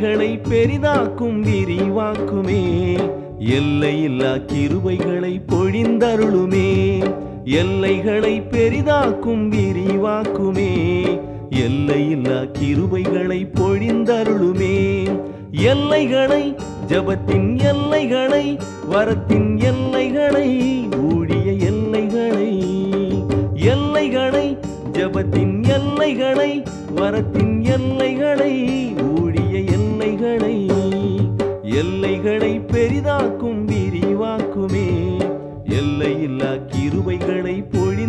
எல்லைகளை பெரிதாக்கும் விரிவாக்குமே. எல்லையில்லா கிருபைகளை பொழிந்தருளுமே. எல்லைகளை பெரிதாக்கும் விரிவாக்குமே. எல்லையில்லா கிருபைகளை பொழிந்தருளுமே. எல்லைகளை ஜபத்தின் எல்லைகளை வரத்தின் எல்லைகளை ஊழிய எல்லைகளை. எல்லைகளை ஜபத்தின் எல்லைகளை வரத்தின் எல்லைகளை எல்லைகளை எல்லைகளை பெரிதாக்கும் விரிவாக்குமே. எல்லையில்லா கிருபைகளை பொழி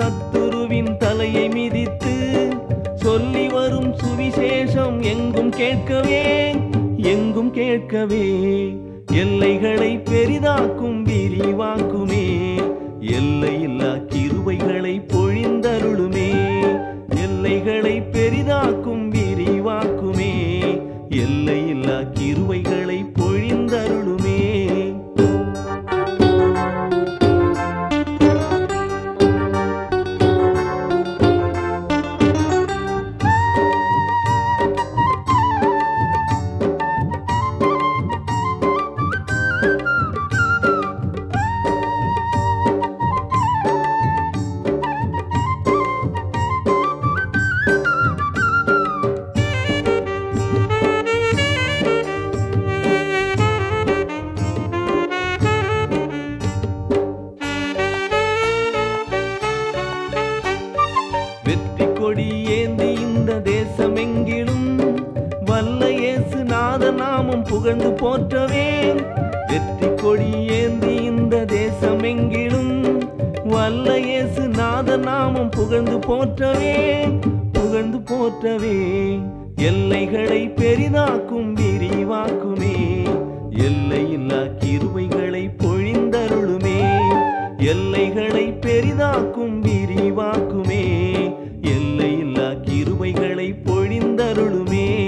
சத்துருவின் தலையை மிதித்து சொல்லி வரும் சுவிசேஷம் எங்கும் கேட்கவே எங்கும் கேட்கவே. எல்லைகளை பெரிதாக்கும் கொடி ஏந்தி இந்த தேசம் எங்கிலும் வல்ல இயேசு நாத நாமம் புகழ்ந்து போற்றவே வெற்றி கொடி ஏந்தி இந்த தேசம் எங்கிலும் வல்ல இயேசு நாத நாமம் புகழ்ந்து போற்றவே புகழ்ந்து போற்றவே எல்லைகளை பெரிதாக்கும் விரிவாக்குமே. பொழிந்தருளுமே.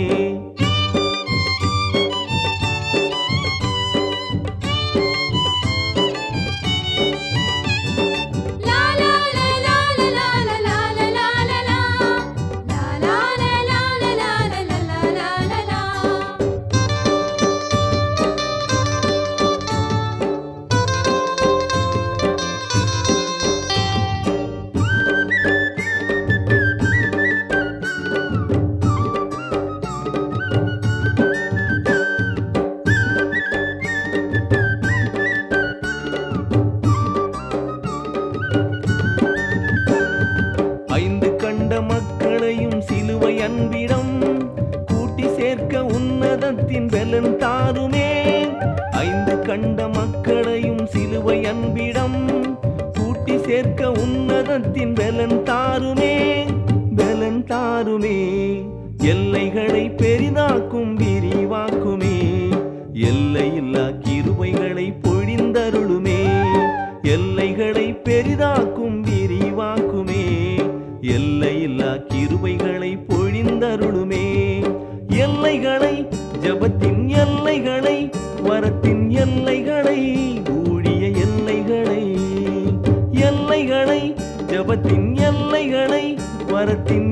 உன்னதத்தின் பலன் தாருமே பலன் தாருமே. எல்லைகளை பெரிதாக்கும் விரிவாக்குமே. எல்லையில்லா கிருபைகளை பொழிந்தருளுமே. எல்லைகளை பெரிதாக்கும் விரிவாக்குமே. எல்லையில்லா கிருபைகளை பொழிந்தருள் ஜபத்தின் எல்லைகளை வரத்தின்